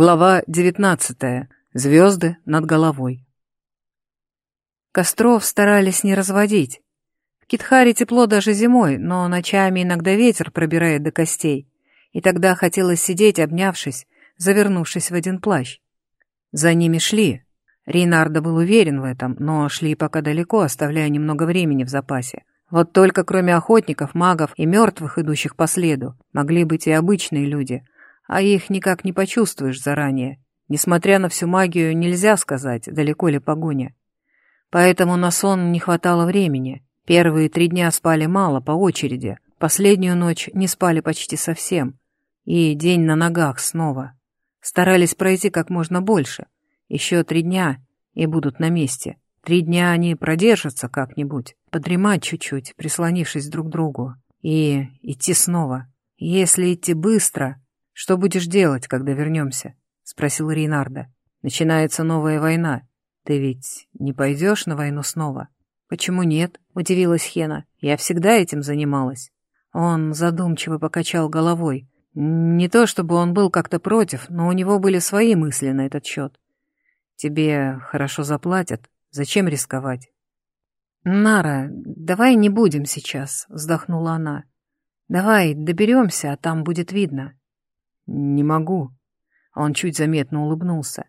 Глава 19. Звезды над головой. Костров старались не разводить. В Китхаре тепло даже зимой, но ночами иногда ветер пробирает до костей, и тогда хотелось сидеть, обнявшись, завернувшись в один плащ. За ними шли. Рейнардо был уверен в этом, но шли пока далеко, оставляя немного времени в запасе. Вот только кроме охотников, магов и мертвых, идущих по следу, могли быть и обычные люди — а их никак не почувствуешь заранее. Несмотря на всю магию, нельзя сказать, далеко ли погоня. Поэтому на сон не хватало времени. Первые три дня спали мало, по очереди. Последнюю ночь не спали почти совсем. И день на ногах снова. Старались пройти как можно больше. Еще три дня и будут на месте. Три дня они продержатся как-нибудь, подремать чуть-чуть, прислонившись друг к другу. И идти снова. Если идти быстро, «Что будешь делать, когда вернемся?» — спросил Рейнарда. «Начинается новая война. Ты ведь не пойдешь на войну снова?» «Почему нет?» — удивилась Хена. «Я всегда этим занималась». Он задумчиво покачал головой. Не то чтобы он был как-то против, но у него были свои мысли на этот счет. «Тебе хорошо заплатят. Зачем рисковать?» «Нара, давай не будем сейчас», — вздохнула она. «Давай доберемся, а там будет видно». «Не могу». Он чуть заметно улыбнулся.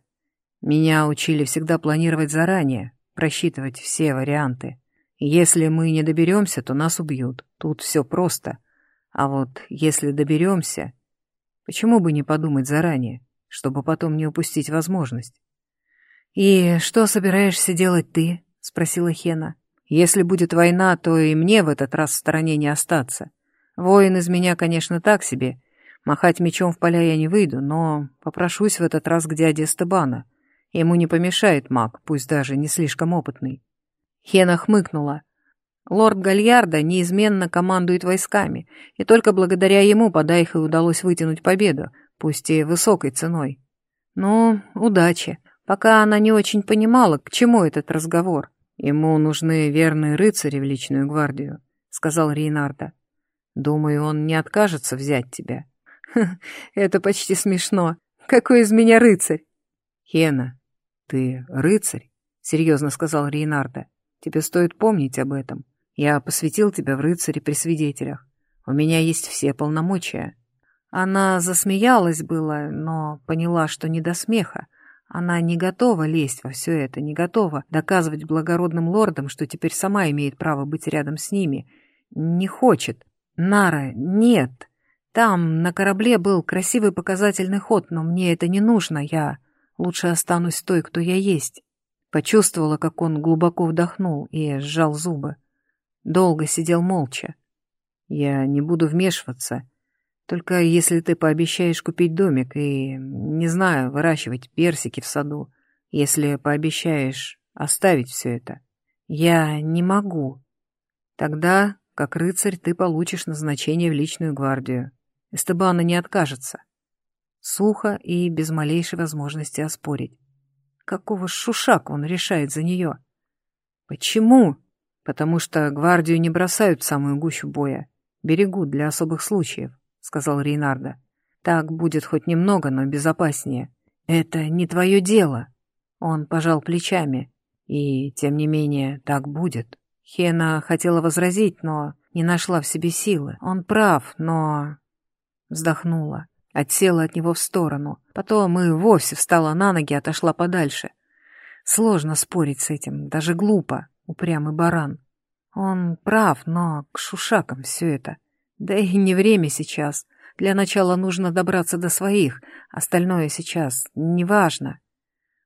«Меня учили всегда планировать заранее, просчитывать все варианты. Если мы не доберемся, то нас убьют. Тут все просто. А вот если доберемся, почему бы не подумать заранее, чтобы потом не упустить возможность?» «И что собираешься делать ты?» — спросила Хена. «Если будет война, то и мне в этот раз в стороне не остаться. Воин из меня, конечно, так себе, Махать мечом в поля я не выйду, но попрошусь в этот раз к дяде Эстебана. Ему не помешает маг, пусть даже не слишком опытный. Хена хмыкнула. Лорд Гальярда неизменно командует войсками, и только благодаря ему Подайхе удалось вытянуть победу, пусть и высокой ценой. Ну, удачи. Пока она не очень понимала, к чему этот разговор. Ему нужны верные рыцари в личную гвардию, сказал Рейнарда. Думаю, он не откажется взять тебя. Это почти смешно. Какой из меня рыцарь? Хена, ты рыцарь? Серьезно сказал Рейнарда. Тебе стоит помнить об этом. Я посвятил тебя в рыцаре при свидетелях. У меня есть все полномочия. Она засмеялась было, но поняла, что не до смеха. Она не готова лезть во все это, не готова доказывать благородным лордам, что теперь сама имеет право быть рядом с ними. Не хочет. Нара, нет. Там, на корабле, был красивый показательный ход, но мне это не нужно, я лучше останусь той, кто я есть. Почувствовала, как он глубоко вдохнул и сжал зубы. Долго сидел молча. Я не буду вмешиваться, только если ты пообещаешь купить домик и, не знаю, выращивать персики в саду, если пообещаешь оставить все это. Я не могу. Тогда, как рыцарь, ты получишь назначение в личную гвардию. Эстебана не откажется. Сухо и без малейшей возможности оспорить. Какого шушак он решает за нее? Почему? Потому что гвардию не бросают в самую гущу боя. Берегут для особых случаев, сказал Рейнарда. Так будет хоть немного, но безопаснее. Это не твое дело. Он пожал плечами. И, тем не менее, так будет. Хена хотела возразить, но не нашла в себе силы. Он прав, но... Вздохнула, отсела от него в сторону. Потом и вовсе встала на ноги и отошла подальше. Сложно спорить с этим, даже глупо, упрямый баран. Он прав, но к шушакам все это. Да и не время сейчас. Для начала нужно добраться до своих, остальное сейчас неважно.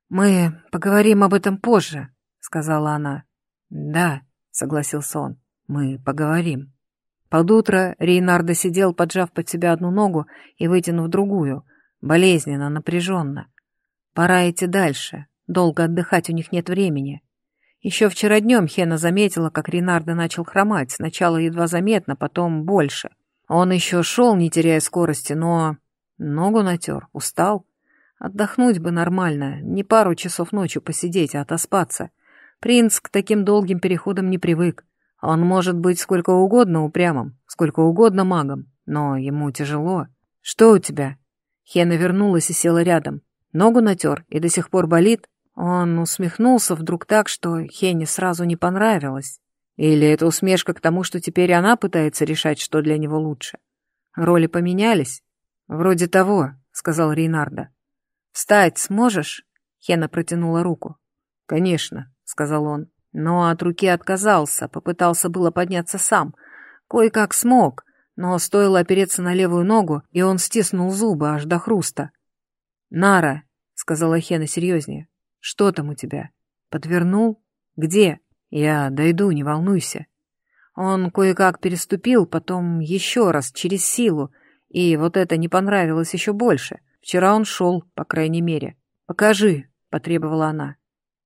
«Мы поговорим об этом позже», — сказала она. «Да», — согласился он, — «мы поговорим». Под утро Рейнардо сидел, поджав под себя одну ногу и вытянув другую, болезненно, напряженно. Пора идти дальше, долго отдыхать у них нет времени. Еще вчера днем Хена заметила, как Рейнардо начал хромать, сначала едва заметно, потом больше. Он еще шел, не теряя скорости, но... Ногу натер, устал. Отдохнуть бы нормально, не пару часов ночью посидеть, а отоспаться. Принц к таким долгим переходам не привык. Он может быть сколько угодно упрямым, сколько угодно магом, но ему тяжело. Что у тебя? Хена вернулась и села рядом. Ногу натер и до сих пор болит?» Он усмехнулся вдруг так, что Хене сразу не понравилось. Или это усмешка к тому, что теперь она пытается решать, что для него лучше? Роли поменялись? Вроде того, сказал Рейнарда. Встать сможешь? Хена протянула руку. Конечно, сказал он, но от руки отказался, попытался было подняться сам. Кое-как смог, но стоило опереться на левую ногу, и он стиснул зубы аж до хруста. «Нара», — сказала Хена серьезнее, — «что там у тебя? Подвернул? Где?» «Я дойду, не волнуйся». Он кое-как переступил, потом еще раз, через силу, и вот это не понравилось еще больше. Вчера он шел, по крайней мере. «Покажи», — потребовала она.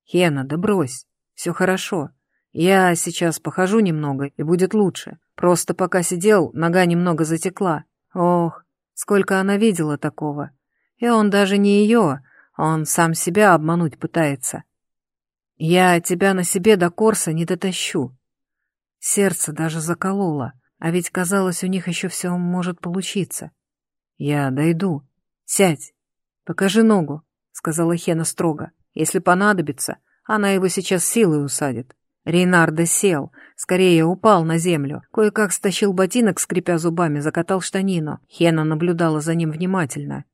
«Хена, да брось, все хорошо. Я сейчас похожу немного, и будет лучше. Просто пока сидел, нога немного затекла. Ох, сколько она видела такого. И он даже не ее, он сам себя обмануть пытается. Я тебя на себе до Корса не дотащу. Сердце даже закололо, а ведь казалось, у них еще все может получиться. Я дойду. Сядь. Покажи ногу, сказала Хена строго. Если понадобится, она его сейчас силой усадит. Рейнардо сел, скорее упал на землю, кое-как стащил ботинок, скрипя зубами, закатал штанину. Хена наблюдала за ним внимательно.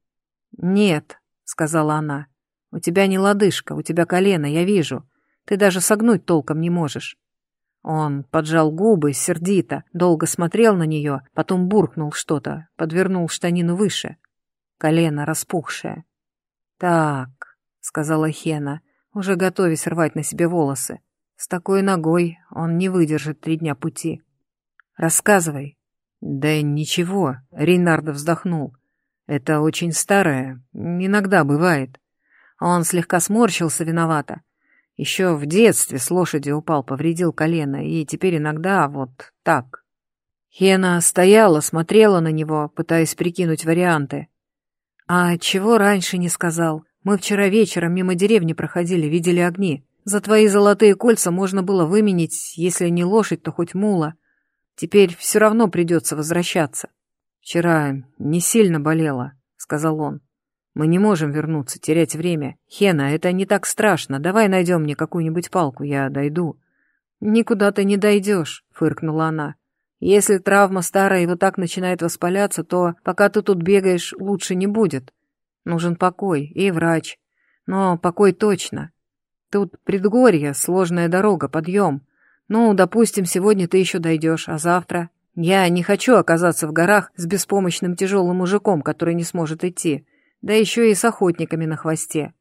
«Нет», — сказала она, — «у тебя не лодыжка, у тебя колено, я вижу. Ты даже согнуть толком не можешь». Он поджал губы, сердито, долго смотрел на нее, потом буркнул что-то, подвернул штанину выше. Колено распухшее. «Так», — сказала Хена, уже готовясь рвать на себе волосы. «С такой ногой он не выдержит три дня пути». «Рассказывай». «Да ничего», — Рейнардо вздохнул. «Это очень старое, иногда бывает». Он слегка сморщился виновато. Еще в детстве с лошади упал, повредил колено, и теперь иногда вот так. Хена стояла, смотрела на него, пытаясь прикинуть варианты. «А чего раньше не сказал? Мы вчера вечером мимо деревни проходили, видели огни. За твои золотые кольца можно было выменить, если не лошадь, то хоть мула. Теперь все равно придется возвращаться». «Вчера не сильно болело», — сказал он. Мы не можем вернуться, терять время. Хена, это не так страшно. Давай найдем мне какую-нибудь палку, я дойду. Никуда ты не дойдешь, фыркнула она. Если травма старая и вот так начинает воспаляться, то пока ты тут бегаешь, лучше не будет. Нужен покой и врач. Но покой точно. Тут предгорье, сложная дорога, подъем. Ну, допустим, сегодня ты еще дойдешь, а завтра... Я не хочу оказаться в горах с беспомощным тяжелым мужиком, который не сможет идти да еще и с охотниками на хвосте.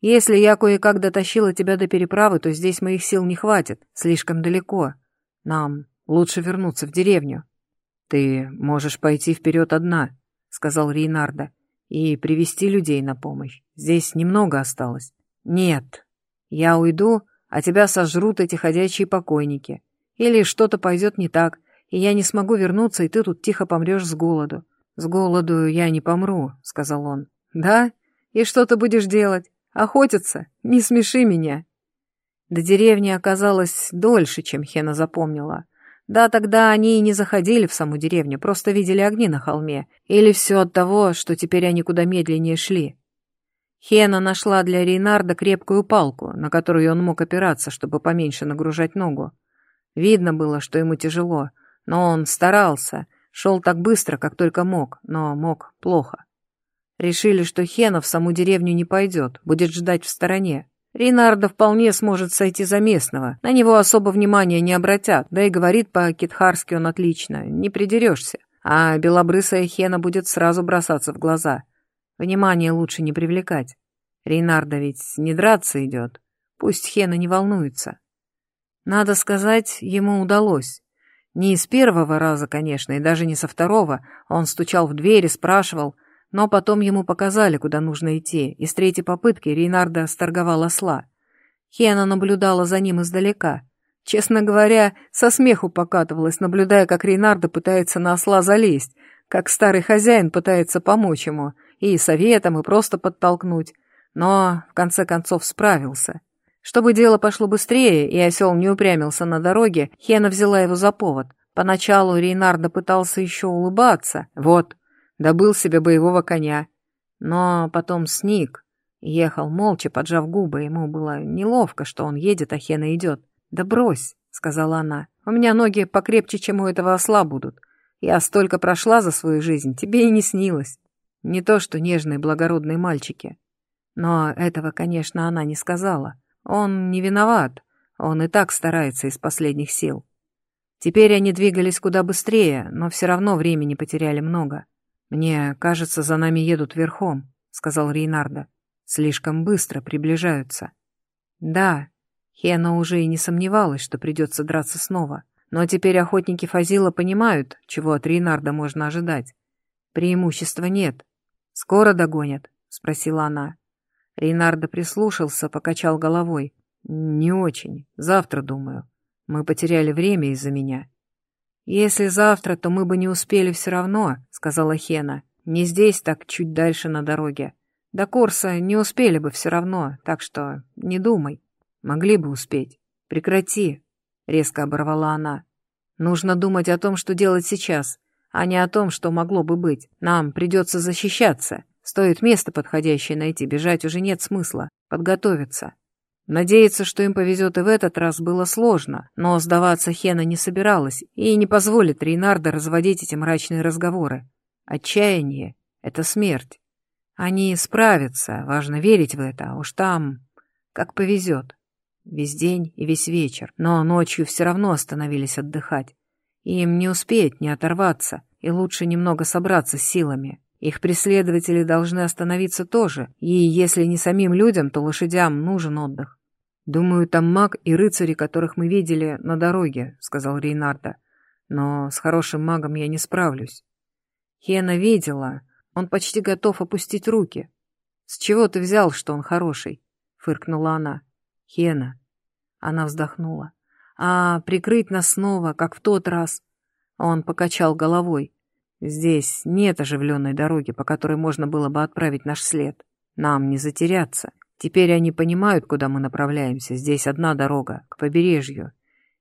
Если я кое-как дотащила тебя до переправы, то здесь моих сил не хватит, слишком далеко. Нам лучше вернуться в деревню. Ты можешь пойти вперед одна, сказал Рейнарда, и привести людей на помощь. Здесь немного осталось. Нет, я уйду, а тебя сожрут эти ходячие покойники. Или что-то пойдет не так, и я не смогу вернуться, и ты тут тихо помрешь с голоду. С голоду я не помру, сказал он. «Да? И что ты будешь делать? Охотиться? Не смеши меня!» До деревни оказалось дольше, чем Хена запомнила. Да, тогда они и не заходили в саму деревню, просто видели огни на холме. Или все от того, что теперь они куда медленнее шли. Хена нашла для Рейнарда крепкую палку, на которую он мог опираться, чтобы поменьше нагружать ногу. Видно было, что ему тяжело, но он старался, шел так быстро, как только мог, но мог плохо. Решили, что Хена в саму деревню не пойдет, будет ждать в стороне. Рейнарда вполне сможет сойти за местного, на него особо внимания не обратят, да и говорит по-китхарски он отлично, не придерешься. А белобрысая Хена будет сразу бросаться в глаза. Внимание лучше не привлекать. Рейнарда ведь не драться идет, пусть Хена не волнуется. Надо сказать, ему удалось. Не из первого раза, конечно, и даже не со второго. Он стучал в дверь и спрашивал — но потом ему показали, куда нужно идти, и с третьей попытки Рейнарда сторговал осла. Хена наблюдала за ним издалека. Честно говоря, со смеху покатывалась, наблюдая, как Рейнарда пытается на осла залезть, как старый хозяин пытается помочь ему, и советом, и просто подтолкнуть. Но, в конце концов, справился. Чтобы дело пошло быстрее, и осел не упрямился на дороге, Хена взяла его за повод. Поначалу Рейнарда пытался еще улыбаться. Вот, добыл себе боевого коня. Но потом сник. Ехал молча, поджав губы, ему было неловко, что он едет, а Хена идет. «Да брось», — сказала она, — «у меня ноги покрепче, чем у этого осла будут. Я столько прошла за свою жизнь, тебе и не снилось. Не то что нежные благородные мальчики». Но этого, конечно, она не сказала. Он не виноват, он и так старается из последних сил. Теперь они двигались куда быстрее, но все равно времени потеряли много. «Мне кажется, за нами едут верхом», — сказал Рейнардо. «Слишком быстро приближаются». «Да», Хена уже и не сомневалась, что придется драться снова. Но теперь охотники Фазила понимают, чего от Рейнарда можно ожидать. Преимущества нет. «Скоро догонят?» — спросила она. Рейнардо прислушался, покачал головой. «Не очень. Завтра, думаю. Мы потеряли время из-за меня». «Если завтра, то мы бы не успели все равно», — сказала Хена. «Не здесь, так чуть дальше на дороге. До Корса не успели бы все равно, так что не думай. Могли бы успеть. Прекрати», — резко оборвала она. «Нужно думать о том, что делать сейчас, а не о том, что могло бы быть. Нам придется защищаться. Стоит место подходящее найти, бежать уже нет смысла. Подготовиться». Надеяться, что им повезет и в этот раз, было сложно, но сдаваться Хена не собиралась и не позволит Рейнарда разводить эти мрачные разговоры. Отчаяние — это смерть. Они справятся, важно верить в это, а уж там как повезет. Весь день и весь вечер, но ночью все равно остановились отдыхать. Им не успеть, не оторваться, и лучше немного собраться с силами. Их преследователи должны остановиться тоже, и если не самим людям, то лошадям нужен отдых. «Думаю, там маг и рыцари, которых мы видели на дороге», — сказал Рейнарда. «Но с хорошим магом я не справлюсь». Хена видела. Он почти готов опустить руки. «С чего ты взял, что он хороший?» — фыркнула она. «Хена». Она вздохнула. «А, прикрыть нас снова, как в тот раз». Он покачал головой. «Здесь нет оживленной дороги, по которой можно было бы отправить наш след. Нам не затеряться. Теперь они понимают, куда мы направляемся. Здесь одна дорога, к побережью.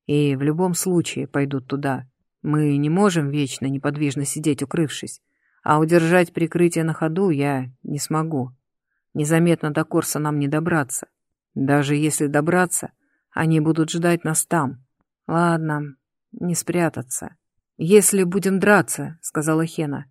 И в любом случае пойдут туда. Мы не можем вечно неподвижно сидеть, укрывшись. А удержать прикрытие на ходу я не смогу. Незаметно до Корса нам не добраться. Даже если добраться, они будут ждать нас там. Ладно, не спрятаться. Если будем драться, сказала Хена.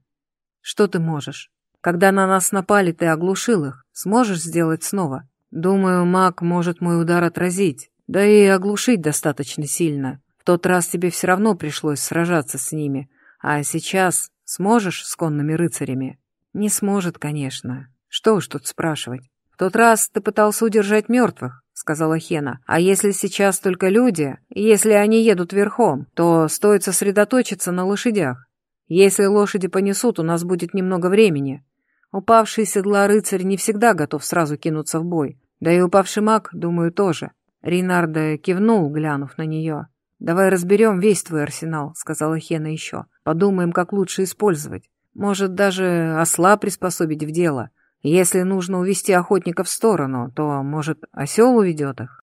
Что ты можешь? Когда на нас напали, ты оглушил их. Сможешь сделать снова? Думаю, маг может мой удар отразить. Да и оглушить достаточно сильно. В тот раз тебе все равно пришлось сражаться с ними. А сейчас сможешь с конными рыцарями? Не сможет, конечно. Что уж тут спрашивать. В тот раз ты пытался удержать мертвых, сказала Хена. А если сейчас только люди, если они едут верхом, то стоит сосредоточиться на лошадях. Если лошади понесут, у нас будет немного времени. Упавший седла рыцарь не всегда готов сразу кинуться в бой. Да и упавший маг, думаю, тоже. Рейнардо кивнул, глянув на нее. «Давай разберем весь твой арсенал», — сказала Хена еще. «Подумаем, как лучше использовать. Может, даже осла приспособить в дело. Если нужно увести охотников в сторону, то, может, осел уведет их?»